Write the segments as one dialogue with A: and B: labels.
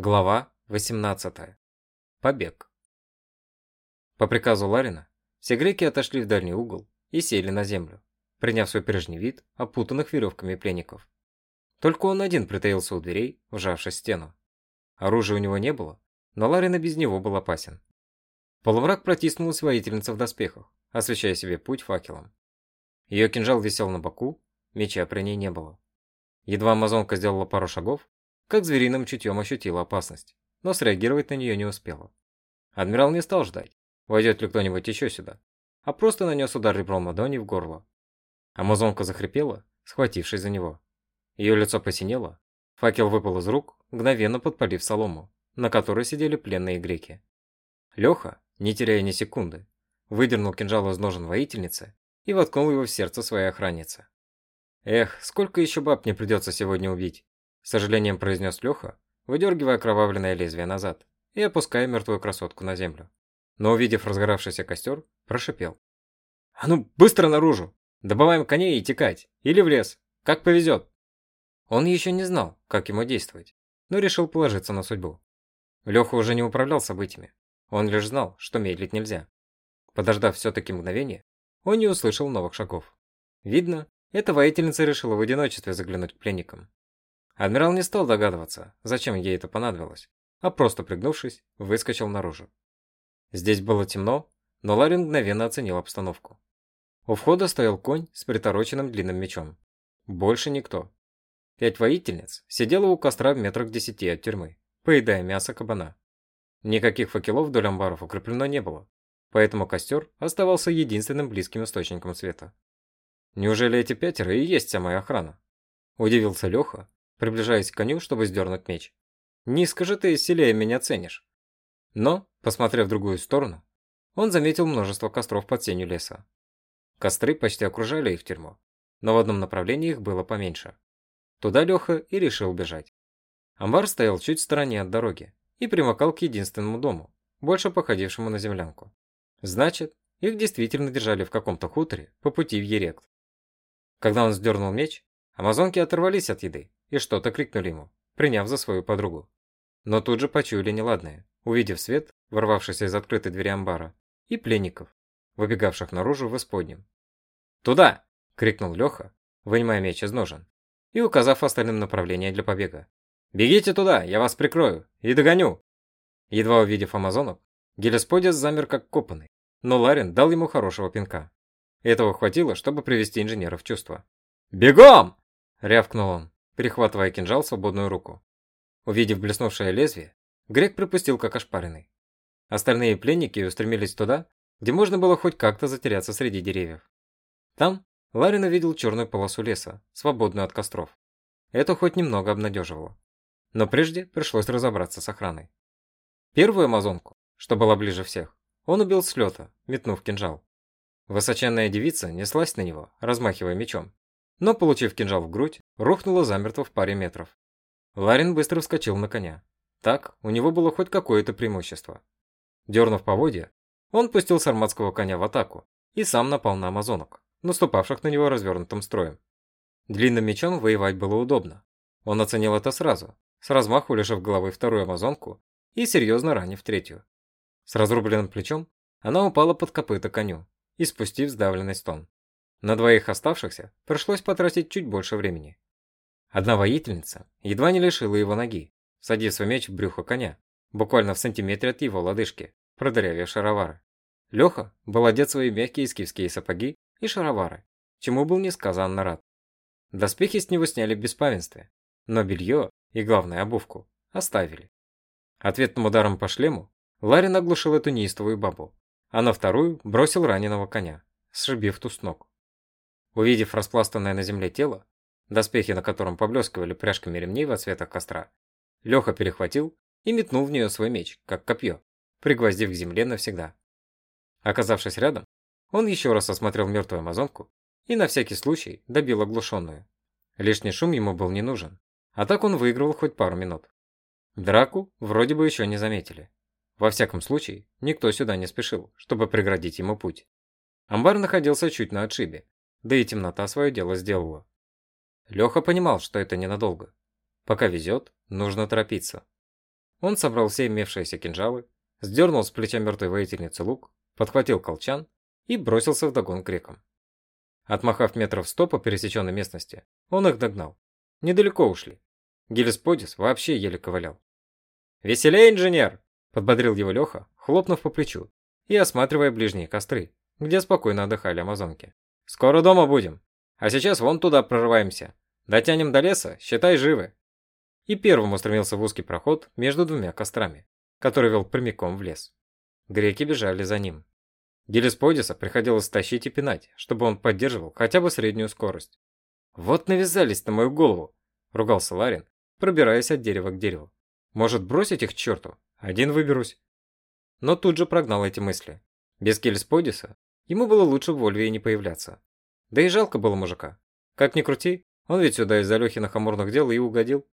A: Глава 18. Побег. По приказу Ларина, все греки отошли в дальний угол и сели на землю, приняв свой прежний вид опутанных веревками пленников. Только он один притаился у дверей, вжавшись в стену. Оружия у него не было, но Ларин и без него был опасен. Полумрак протиснулась воительница в доспехах, освещая себе путь факелом. Ее кинжал висел на боку, меча при ней не было. Едва амазонка сделала пару шагов, как звериным чутьем ощутила опасность, но среагировать на нее не успела. Адмирал не стал ждать, войдет ли кто-нибудь еще сюда, а просто нанес удар ребром ладони в горло. Амазонка захрипела, схватившись за него. Ее лицо посинело, факел выпал из рук, мгновенно подпалив солому, на которой сидели пленные греки. Леха, не теряя ни секунды, выдернул кинжал из ножен воительницы и воткнул его в сердце своей охранницы. Эх, сколько еще баб мне придется сегодня убить, с сожалением произнес Леха, выдергивая окровавленное лезвие назад и опуская мертвую красотку на землю. Но увидев разгоравшийся костер, прошипел. «А ну, быстро наружу! Добываем коней и текать! Или в лес! Как повезет!» Он еще не знал, как ему действовать, но решил положиться на судьбу. Леха уже не управлял событиями, он лишь знал, что медлить нельзя. Подождав все-таки мгновение, он не услышал новых шагов. Видно, эта воительница решила в одиночестве заглянуть к пленникам. Адмирал не стал догадываться, зачем ей это понадобилось, а просто пригнувшись, выскочил наружу. Здесь было темно, но Ларин мгновенно оценил обстановку. У входа стоял конь с притороченным длинным мечом. Больше никто. Пять воительниц сидело у костра в метрах десяти от тюрьмы, поедая мясо кабана. Никаких факелов вдоль амбаров укреплено не было, поэтому костер оставался единственным близким источником света. Неужели эти пятеро и есть вся моя охрана? Удивился Леха, приближаясь к коню, чтобы сдернуть меч. «Низко же ты силее меня ценишь». Но, посмотрев в другую сторону, он заметил множество костров под сенью леса. Костры почти окружали их тюрьму, но в одном направлении их было поменьше. Туда Леха и решил бежать. Амбар стоял чуть в стороне от дороги и примыкал к единственному дому, больше походившему на землянку. Значит, их действительно держали в каком-то хуторе по пути в Ерект. Когда он сдернул меч, амазонки оторвались от еды и что-то крикнули ему, приняв за свою подругу. Но тут же почуяли неладное, увидев свет, ворвавшийся из открытой двери амбара, и пленников, выбегавших наружу в исподнем. «Туда!» – крикнул Леха, вынимая меч из ножен, и указав остальным направление для побега. «Бегите туда, я вас прикрою и догоню!» Едва увидев амазонок, Гелесподис замер как копанный, но Ларин дал ему хорошего пинка. Этого хватило, чтобы привести инженера в чувство. «Бегом!» – рявкнул он перехватывая кинжал в свободную руку. Увидев блеснувшее лезвие, Грек припустил как ошпаренный. Остальные пленники устремились туда, где можно было хоть как-то затеряться среди деревьев. Там Ларин увидел черную полосу леса, свободную от костров. Это хоть немного обнадеживало. Но прежде пришлось разобраться с охраной. Первую амазонку, что была ближе всех, он убил с лета, метнув кинжал. Высоченная девица неслась на него, размахивая мечом, но, получив кинжал в грудь, рухнула замертво в паре метров. Ларин быстро вскочил на коня. Так, у него было хоть какое-то преимущество. Дернув поводья, он пустил сарматского коня в атаку и сам напал на амазонок, наступавших на него развернутым строем. Длинным мечом воевать было удобно. Он оценил это сразу, с размаху лишив головы вторую амазонку и серьезно ранив третью. С разрубленным плечом она упала под копыта коню, испустив сдавленный стон. На двоих оставшихся пришлось потратить чуть больше времени. Одна воительница едва не лишила его ноги, садив свой меч в брюхо коня, буквально в сантиметре от его лодыжки, продырявив шаровары. Леха был одет в свои мягкие скифские сапоги и шаровары, чему был несказанно рад. Доспехи с него сняли в беспавенстве, но белье и, главное, обувку оставили. Ответным ударом по шлему Ларин оглушил эту неистовую бабу, а на вторую бросил раненого коня, сшибив ту с ног. Увидев распластанное на земле тело, доспехи на котором поблескивали пряжками ремней во цветах костра, Леха перехватил и метнул в нее свой меч, как копье, пригвоздив к земле навсегда. Оказавшись рядом, он еще раз осмотрел мертвую амазонку и на всякий случай добил оглушенную. Лишний шум ему был не нужен, а так он выиграл хоть пару минут. Драку вроде бы еще не заметили. Во всяком случае, никто сюда не спешил, чтобы преградить ему путь. Амбар находился чуть на отшибе, да и темнота свое дело сделала. Леха понимал, что это ненадолго. Пока везет, нужно торопиться. он собрал все имевшиеся кинжалы, сдернул с плеча мертвой воительницы лук, подхватил колчан и бросился вдогон грекам. Отмахав метров сто по пересеченной местности, он их догнал. Недалеко ушли. Гелисподис вообще еле ковылял. «Веселей, инженер!» – подбодрил его Леха, хлопнув по плечу и осматривая ближние костры, где спокойно отдыхали амазонки. «Скоро дома будем, а сейчас вон туда прорываемся. Дотянем до леса, считай живы». И первым устремился в узкий проход между двумя кострами, который вел прямиком в лес. Греки бежали за ним. Гелисподиса приходилось тащить и пинать, чтобы он поддерживал хотя бы среднюю скорость. «Вот навязались на мою голову!» – ругался Ларин, пробираясь от дерева к дереву. «Может, бросить их к черту? Один выберусь». Но тут же прогнал эти мысли. Без Гелисподиса ему было лучше в Вольве и не появляться. Да и жалко было мужика. Как ни крути, он ведь сюда из-за Лехиных амурных дел и угодил.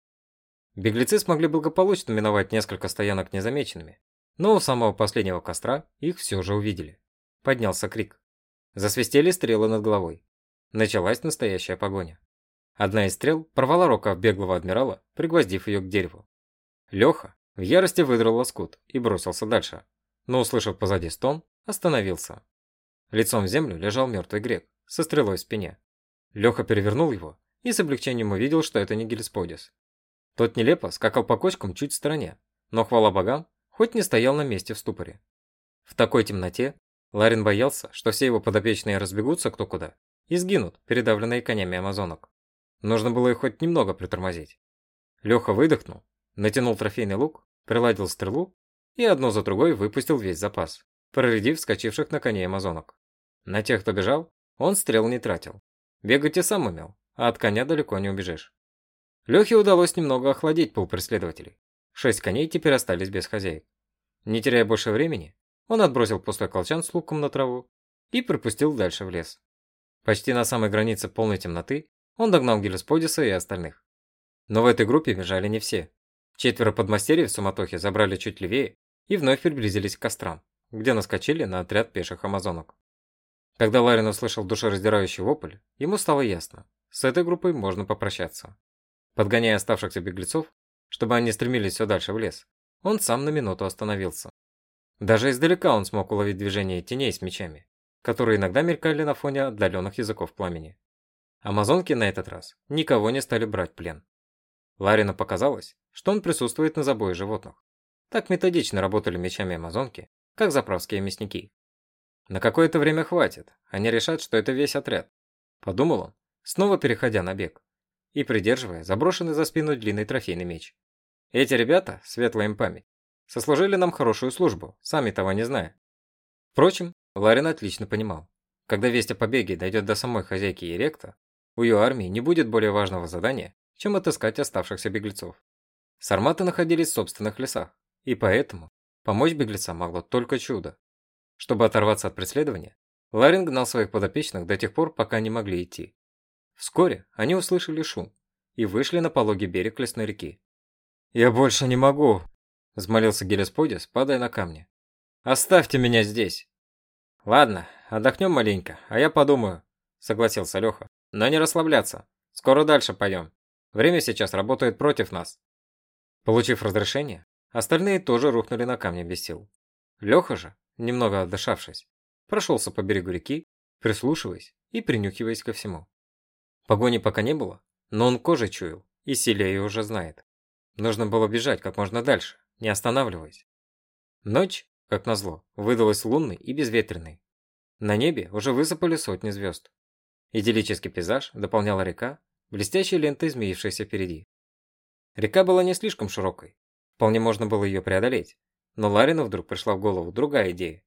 A: Беглецы смогли благополучно миновать несколько стоянок незамеченными, но у самого последнего костра их все же увидели. Поднялся крик. Засвистели стрелы над головой. Началась настоящая погоня. Одна из стрел порвала рукав беглого адмирала, пригвоздив ее к дереву. Леха в ярости выдрал лоскут и бросился дальше, но, услышав позади стон, остановился. Лицом в землю лежал мертвый грек со стрелой в спине. Леха перевернул его и с облегчением увидел, что это не Гелисподис. Тот нелепо скакал по кочкам чуть в стороне, но, хвала богам, хоть не стоял на месте в ступоре. В такой темноте Ларин боялся, что все его подопечные разбегутся кто куда и сгинут, передавленные конями амазонок. Нужно было их хоть немного притормозить. Леха выдохнул, натянул трофейный лук, приладил стрелу и одно за другой выпустил весь запас, проредив вскочивших на коне амазонок. На тех, кто бежал, он стрел не тратил. Бегать и сам умел, а от коня далеко не убежишь. Лехе удалось немного охладить пол преследователей. Шесть коней теперь остались без хозяек. Не теряя больше времени, он отбросил пустой колчан с луком на траву и пропустил дальше в лес. Почти на самой границе полной темноты он догнал Гелесподиса и остальных. Но в этой группе бежали не все. Четверо подмастерьев в суматохе забрали чуть левее и вновь приблизились к кострам, где наскочили на отряд пеших амазонок. Когда Ларин услышал душераздирающий вопль, ему стало ясно, с этой группой можно попрощаться. Подгоняя оставшихся беглецов, чтобы они стремились все дальше в лес, он сам на минуту остановился. Даже издалека он смог уловить движение теней с мечами, которые иногда мелькали на фоне отдаленных языков пламени. Амазонки на этот раз никого не стали брать плен. Ларину показалось, что он присутствует на забое животных. Так методично работали мечами амазонки, как заправские мясники. На какое-то время хватит, они решат, что это весь отряд. Подумал он, снова переходя на бег и придерживая заброшенный за спину длинный трофейный меч. Эти ребята, светлая им память, сослужили нам хорошую службу, сами того не зная. Впрочем, Ларин отлично понимал, когда весть о побеге дойдет до самой хозяйки Еректа, у ее армии не будет более важного задания, чем отыскать оставшихся беглецов. Сарматы находились в собственных лесах, и поэтому помочь беглецам могло только чудо. Чтобы оторваться от преследования, Ларин гнал своих подопечных до тех пор, пока не могли идти. Вскоре они услышали шум и вышли на пологий берег лесной реки. «Я больше не могу!» – взмолился Гелесподис, падая на камни. «Оставьте меня здесь!» «Ладно, отдохнем маленько, а я подумаю», – согласился Леха. «Но не расслабляться. Скоро дальше пойдем. Время сейчас работает против нас». Получив разрешение, остальные тоже рухнули на камни без сил. Леха же, немного отдышавшись, прошелся по берегу реки, прислушиваясь и принюхиваясь ко всему. Погони пока не было, но он кожей чуял и силе уже знает. Нужно было бежать как можно дальше, не останавливаясь. Ночь, как назло, выдалась лунной и безветренной. На небе уже высыпали сотни звезд. Идиллический пейзаж дополняла река, блестящей лентой змеившейся впереди. Река была не слишком широкой, вполне можно было ее преодолеть, но Ларину вдруг пришла в голову другая идея.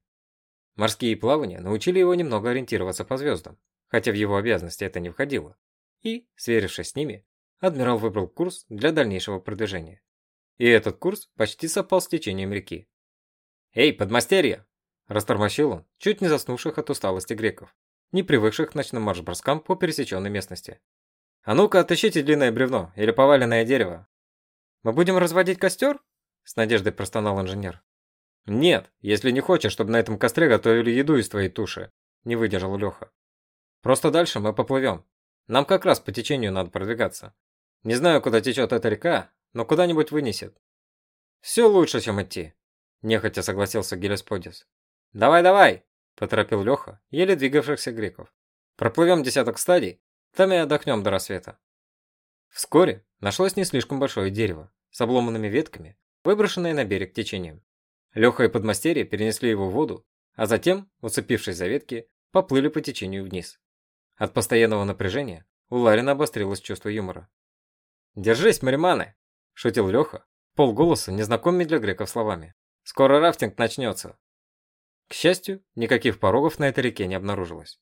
A: Морские плавания научили его немного ориентироваться по звездам, хотя в его обязанности это не входило. И, сверившись с ними, адмирал выбрал курс для дальнейшего продвижения. И этот курс почти совпал с течением реки. «Эй, подмастерье!» – растормошил он, чуть не заснувших от усталости греков, не привыкших к ночным марш-броскам по пересеченной местности. «А ну-ка, отыщите длинное бревно или поваленное дерево». «Мы будем разводить костер?» – с надеждой простонал инженер. «Нет, если не хочешь, чтобы на этом костре готовили еду из твоей туши», – не выдержал Леха. «Просто дальше мы поплывем. Нам как раз по течению надо продвигаться. Не знаю, куда течет эта река, но куда-нибудь вынесет. Все лучше, чем идти, нехотя согласился Гелесподис. Давай, давай, поторопил Леха, еле двигавшихся греков. Проплывем десяток стадий, там и отдохнем до рассвета. Вскоре нашлось не слишком большое дерево с обломанными ветками, выброшенное на берег течением. Леха и подмастерье перенесли его в воду, а затем, уцепившись за ветки, поплыли по течению вниз. От постоянного напряжения у Ларина обострилось чувство юмора. «Держись, мариманы!» – шутил Леха, полголоса, незнакомыми для греков словами. «Скоро рафтинг начнется!» К счастью, никаких порогов на этой реке не обнаружилось.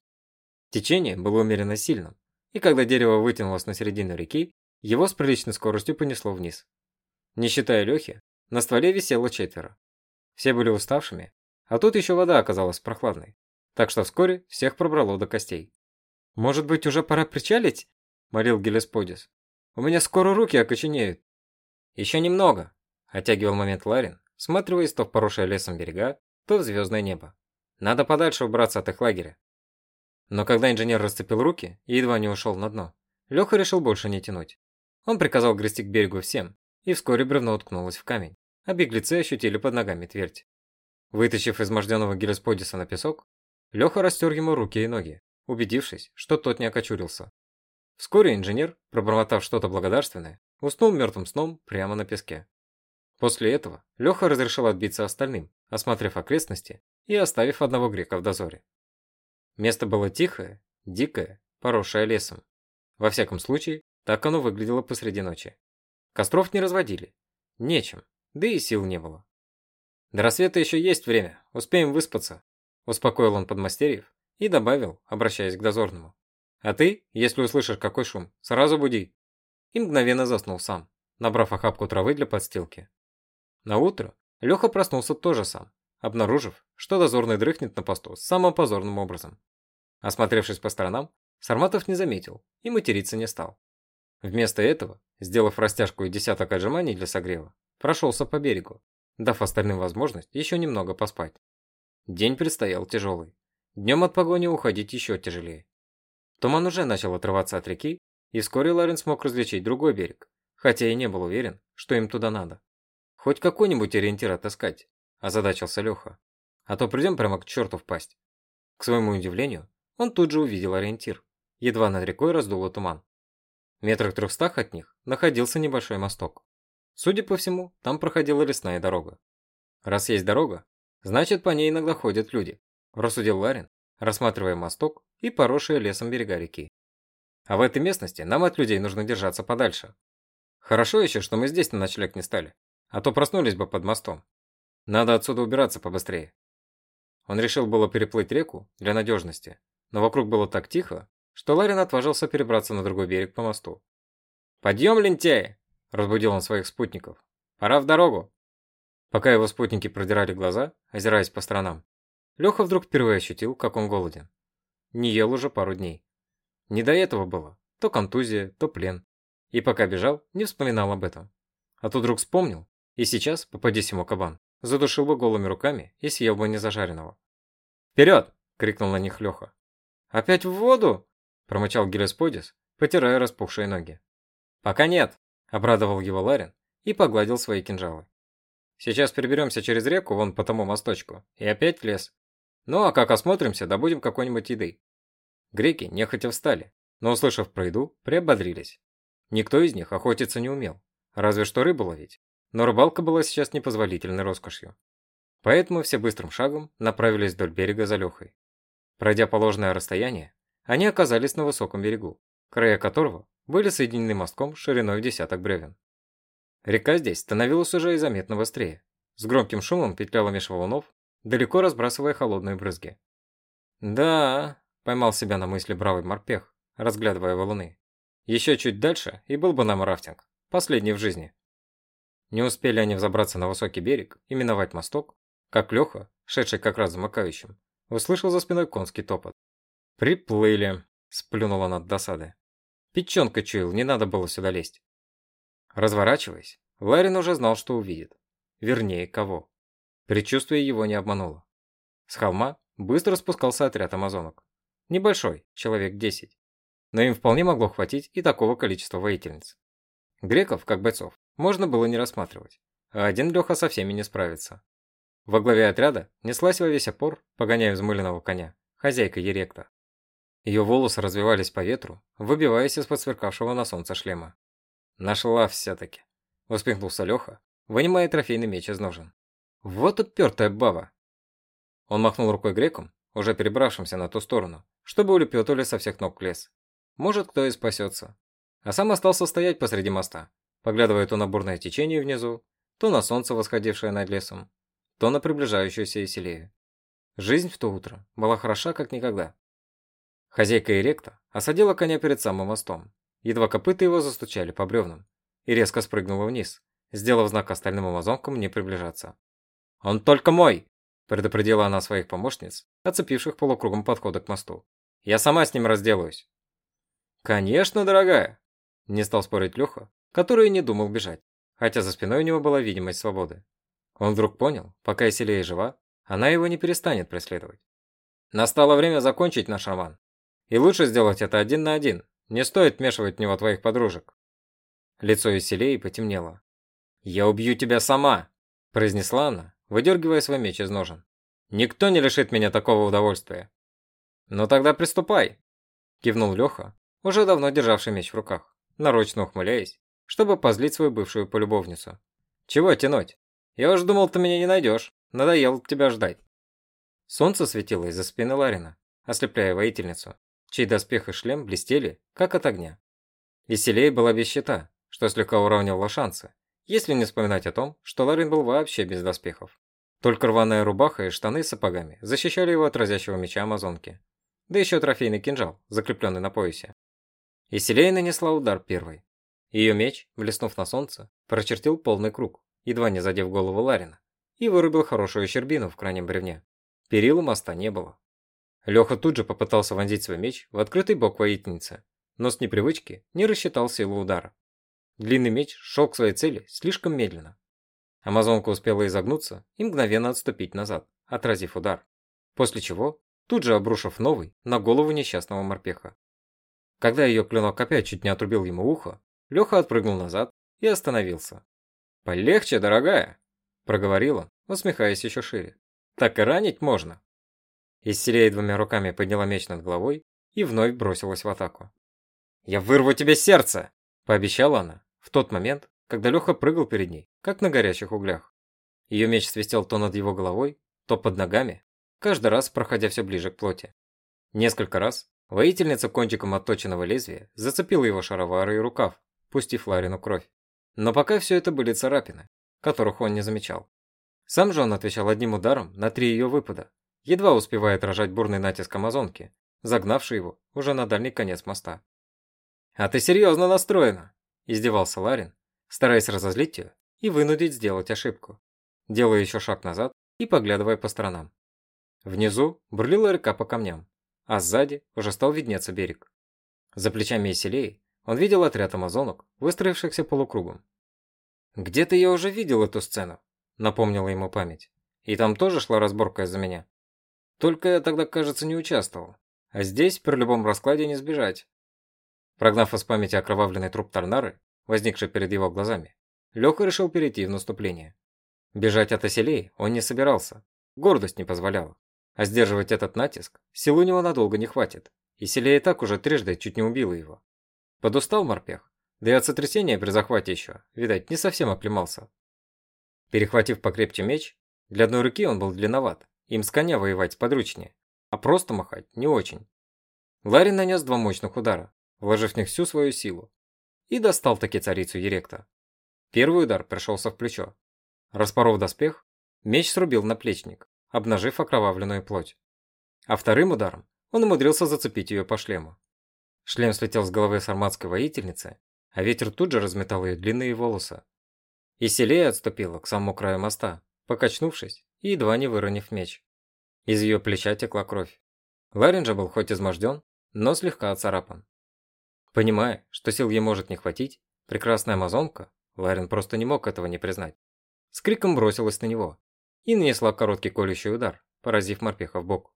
A: Течение было умеренно сильным, и когда дерево вытянулось на середину реки, его с приличной скоростью понесло вниз. Не считая Лехи, на стволе висело четверо. Все были уставшими, а тут еще вода оказалась прохладной, так что вскоре всех пробрало до костей. «Может быть, уже пора причалить?» – молил Гелесподис. «У меня скоро руки окоченеют». «Еще немного», – оттягивал момент Ларин, сматриваясь то в поросшее лесом берега, то в звездное небо. «Надо подальше убраться от их лагеря». Но когда инженер расцепил руки и едва не ушел на дно, Леха решил больше не тянуть. Он приказал грести к берегу всем, и вскоре бревно уткнулось в камень, а беглецы ощутили под ногами твердь. Вытащив изможденного Гелесподиса на песок, Леха растер ему руки и ноги, убедившись, что тот не окочурился. Вскоре инженер, пробормотав что-то благодарственное, уснул мертвым сном прямо на песке. После этого Леха разрешил отбиться остальным, осмотрев окрестности и оставив одного грека в дозоре. Место было тихое, дикое, поросшее лесом. Во всяком случае, так оно выглядело посреди ночи. Костров не разводили. Нечем, да и сил не было. До рассвета еще есть время, успеем выспаться, успокоил он подмастерьев и добавил, обращаясь к дозорному. А ты, если услышишь какой шум, сразу буди. И мгновенно заснул сам, набрав охапку травы для подстилки. На утро Леха проснулся тоже сам, обнаружив, что дозорный дрыхнет на посту самым позорным образом. Осмотревшись по сторонам, Сарматов не заметил и материться не стал. Вместо этого, сделав растяжку и десяток отжиманий для согрева, прошелся по берегу, дав остальным возможность еще немного поспать. День предстоял тяжелый. Днем от погони уходить еще тяжелее. Туман уже начал отрываться от реки, и вскоре Ларин смог различить другой берег, хотя и не был уверен, что им туда надо. Хоть какой-нибудь ориентир отыскать, озадачился Леха. А то придем прямо к черту впасть. К своему удивлению, он тут же увидел ориентир. Едва над рекой раздуло туман. В метрах трехстах от них находился небольшой мосток. Судя по всему, там проходила лесная дорога. Раз есть дорога, значит по ней иногда ходят люди, рассудил Ларин, рассматривая мосток и поросшие лесом берега реки. А в этой местности нам от людей нужно держаться подальше. Хорошо еще, что мы здесь на ночлег не стали, а то проснулись бы под мостом. Надо отсюда убираться побыстрее. Он решил было переплыть реку для надежности, но вокруг было так тихо, что Ларин отважился перебраться на другой берег по мосту. «Подъем, лентяи!» – разбудил он своих спутников. «Пора в дорогу!» Пока его спутники продирали глаза, озираясь по сторонам, Леха вдруг впервые ощутил, как он голоден. Не ел уже пару дней. Не до этого было. То контузия, то плен. И пока бежал, не вспоминал об этом. А тут вдруг вспомнил, и сейчас, попадись ему кабан, задушил бы голыми руками и съел бы незажаренного. «Вперед!» – крикнул на них Леха. «Опять в воду?» – промычал Гелесподис, потирая распухшие ноги. «Пока нет», – обрадовал его Ларин и погладил свои кинжалы. «Сейчас переберемся через реку вон по тому мосточку и опять в лес. Ну а как осмотримся, добудем какой-нибудь еды». Греки нехотя встали, но, услышав про еду, приободрились. Никто из них охотиться не умел, разве что рыбу ловить, но рыбалка была сейчас непозволительной роскошью. Поэтому все быстрым шагом направились вдоль берега за Лехой. Пройдя положенное расстояние, они оказались на высоком берегу, края которого были соединены мостком шириной в десяток бревен. Река здесь становилась уже и заметно быстрее. С громким шумом петляла меж валунов, далеко разбрасывая холодные брызги. «Да», — поймал себя на мысли бравый морпех, разглядывая валуны. «Еще чуть дальше, и был бы нам рафтинг, последний в жизни». Не успели они взобраться на высокий берег и миновать мосток, как Леха, шедший как раз замыкающим, услышал за спиной конский топот. «Приплыли», – сплюнула над досады. Печенка чуял, не надо было сюда лезть. Разворачиваясь, Ларин уже знал, что увидит. Вернее, кого. Предчувствие его не обмануло. С холма быстро спускался отряд амазонок. Небольшой, человек 10. Но им вполне могло хватить и такого количества воительниц. Греков, как бойцов, можно было не рассматривать. а один Леха со всеми не справится. Во главе отряда неслась во весь опор, погоняя взмыленного коня, хозяйка Еректа. Ее волосы развивались по ветру, выбиваясь из-под сверкавшего на солнце шлема. «Нашла все-таки!» – усмехнулся Леха, вынимая трофейный меч из ножен. «Вот упертая баба!» Он махнул рукой греком, уже перебравшимся на ту сторону, чтобы улепетывали со всех ног в лес. Может, кто и спасется. А сам остался стоять посреди моста, поглядывая то на бурное течение внизу, то на солнце, восходившее над лесом, то на приближающуюся Исилею. Жизнь в то утро была хороша как никогда. Хозяйка Эректа осадила коня перед самым мостом. Едва копыта его застучали по бревнам и резко спрыгнула вниз, сделав знак остальным амазонкам не приближаться. «Он только мой!» – предупредила она своих помощниц, оцепивших полукругом подхода к мосту. «Я сама с ним разделаюсь». «Конечно, дорогая!» – не стал спорить Леха, который не думал бежать, хотя за спиной у него была видимость свободы. Он вдруг понял, пока Исилия жива, она его не перестанет преследовать. Настало время закончить наш роман. И лучше сделать это один на один. Не стоит вмешивать в него твоих подружек. Лицо Исилеи потемнело. «Я убью тебя сама!» – произнесла она, выдергивая свой меч из ножен. «Никто не лишит меня такого удовольствия!» «Ну тогда приступай!» – кивнул Леха, уже давно державший меч в руках, нарочно ухмыляясь, чтобы позлить свою бывшую полюбовницу. «Чего тянуть? Я уж думал, ты меня не найдешь. Надоело тебя ждать». Солнце светило из-за спины Ларина, ослепляя воительницу, чей доспех и шлем блестели, как от огня. Веселее была без щита, что слегка уравнивало шансы, если не вспоминать о том, что Ларин был вообще без доспехов. Только рваная рубаха и штаны с сапогами защищали его от разящего меча Амазонки. Да еще трофейный кинжал, закрепленный на поясе. Исилея нанесла удар первой. Ее меч, блеснув на солнце, прочертил полный круг, едва не задев голову Ларина, и вырубил хорошую щербину в крайнем бревне. Перил у моста не было. Леха тут же попытался вонзить свой меч в открытый бок воительницы, но с непривычки не рассчитал силу удара. Длинный меч шел к своей цели слишком медленно. Амазонка успела изогнуться и мгновенно отступить назад, отразив удар. После чего, тут же обрушив новый на голову несчастного морпеха. Когда ее клинок опять чуть не отрубил ему ухо, Леха отпрыгнул назад и остановился. «Полегче, дорогая!» – проговорила, усмехаясь еще шире. «Так и ранить можно!» Исселея двумя руками подняла меч над головой и вновь бросилась в атаку. «Я вырву тебе сердце!» – пообещала она в тот момент, когда Леха прыгал перед ней, как на горящих углях. Ее меч свистел то над его головой, то под ногами, каждый раз проходя все ближе к плоти. Несколько раз воительница кончиком отточенного лезвия зацепила его шаровары и рукав, пустив Ларину кровь. Но пока все это были царапины, которых он не замечал. Сам же он отвечал одним ударом на три ее выпада, едва успевая отражать бурный натиск амазонки, загнавший его уже на дальний конец моста. «А ты серьезно настроена?» – издевался Ларин, стараясь разозлить ее и вынудить сделать ошибку, делая еще шаг назад и поглядывая по сторонам. Внизу бурлила река по камням, а сзади уже стал виднеться берег. За плечами Исилеи он видел отряд амазонок, выстроившихся полукругом. «Где-то я уже видел эту сцену», — напомнила ему память. «И там тоже шла разборка из-за меня. Только я тогда, кажется, не участвовал. А здесь при любом раскладе не сбежать». Прогнав из памяти окровавленный труп Тарнары, возникший перед его глазами, Леха решил перейти в наступление. Бежать от оселей он не собирался, гордость не позволяла. А сдерживать этот натиск сил у него надолго не хватит, и Селия и так уже трижды чуть не убила его. Подустал морпех, да и от сотрясения при захвате еще, видать, не совсем оклемался. Перехватив покрепче меч, для одной руки он был длинноват, им с коня воевать подручнее, а просто махать не очень. Ларин нанес два мощных удара, вложив в них всю свою силу, и достал таки царицу Еректа. Первый удар пришелся в плечо. Распоров доспех, меч срубил наплечник, обнажив окровавленную плоть. А вторым ударом он умудрился зацепить ее по шлему. Шлем слетел с головы сарматской воительницы, а ветер тут же разметал ее длинные волосы. И Селея отступила к самому краю моста, покачнувшись и едва не выронив меч. Из ее плеча текла кровь. Ларин же был хоть изможден, но слегка оцарапан. Понимая, что сил ей может не хватить, прекрасная амазонка, Ларин просто не мог этого не признать, с криком бросилась на него и нанесла короткий колющий удар, поразив морпеха в бок.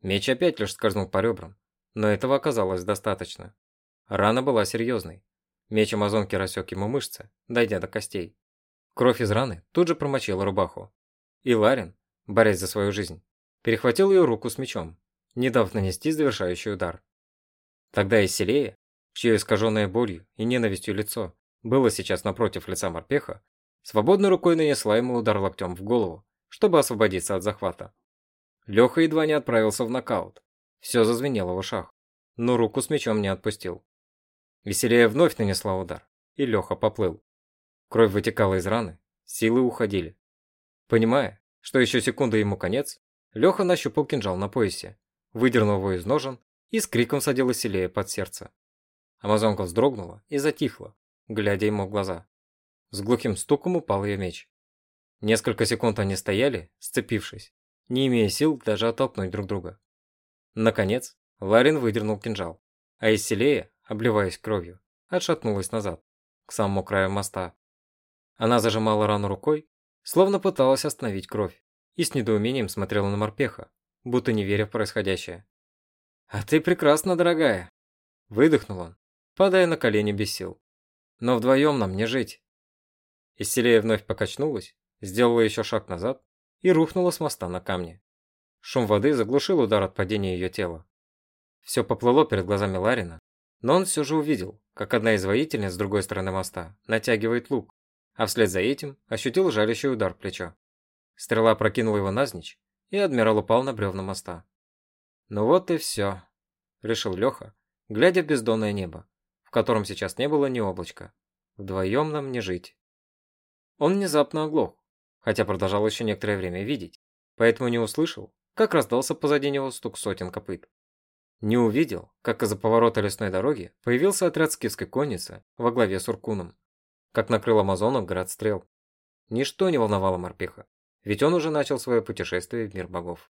A: Меч опять лишь скользнул по ребрам, но этого оказалось достаточно. Рана была серьезной. Меч амазонки рассек ему мышцы, дойдя до костей. Кровь из раны тут же промочила рубаху. И Ларин, борясь за свою жизнь, перехватил ее руку с мечом, не дав нанести завершающий удар. Тогда Исселея, чье искаженное болью и ненавистью лицо было сейчас напротив лица морпеха, свободной рукой нанесла ему удар локтем в голову, чтобы освободиться от захвата. Леха едва не отправился в нокаут. Все зазвенело в ушах, но руку с мечом не отпустил. Веселее вновь нанесла удар, и Леха поплыл. Кровь вытекала из раны, силы уходили. Понимая, что еще секунда ему конец, Леха нащупал кинжал на поясе, выдернул его из ножен и с криком садил Веселее под сердце. Амазонка вздрогнула и затихла, глядя ему в глаза. С глухим стуком упал ее меч. Несколько секунд они стояли, сцепившись, не имея сил даже оттолкнуть друг друга. Наконец, Ларин выдернул кинжал, а Исселея, обливаясь кровью, отшатнулась назад, к самому краю моста. Она зажимала рану рукой, словно пыталась остановить кровь, и с недоумением смотрела на морпеха, будто не веря в происходящее. «А ты прекрасна, дорогая!» Выдохнул он, падая на колени без сил. «Но вдвоем нам не жить!» Исселея вновь покачнулась, сделала еще шаг назад и рухнула с моста на камни. Шум воды заглушил удар от падения ее тела. Все поплыло перед глазами Ларина, но он все же увидел, как одна из воительниц с другой стороны моста натягивает лук, а вслед за этим ощутил жалящий удар в плечо. Стрела прокинула его навзничь, и адмирал упал на бревна моста. «Ну вот и все», — решил Леха, глядя в бездонное небо, в котором сейчас не было ни облачка. Вдвоем нам не жить. Он внезапно оглох, хотя продолжал еще некоторое время видеть, поэтому не услышал, как раздался позади него стук сотен копыт. Не увидел, как из-за поворота лесной дороги появился отряд скифской конницы во главе с Уркуном, как накрыл Амазонов град стрел. Ничто не волновало морпеха, ведь он уже начал свое путешествие в мир богов.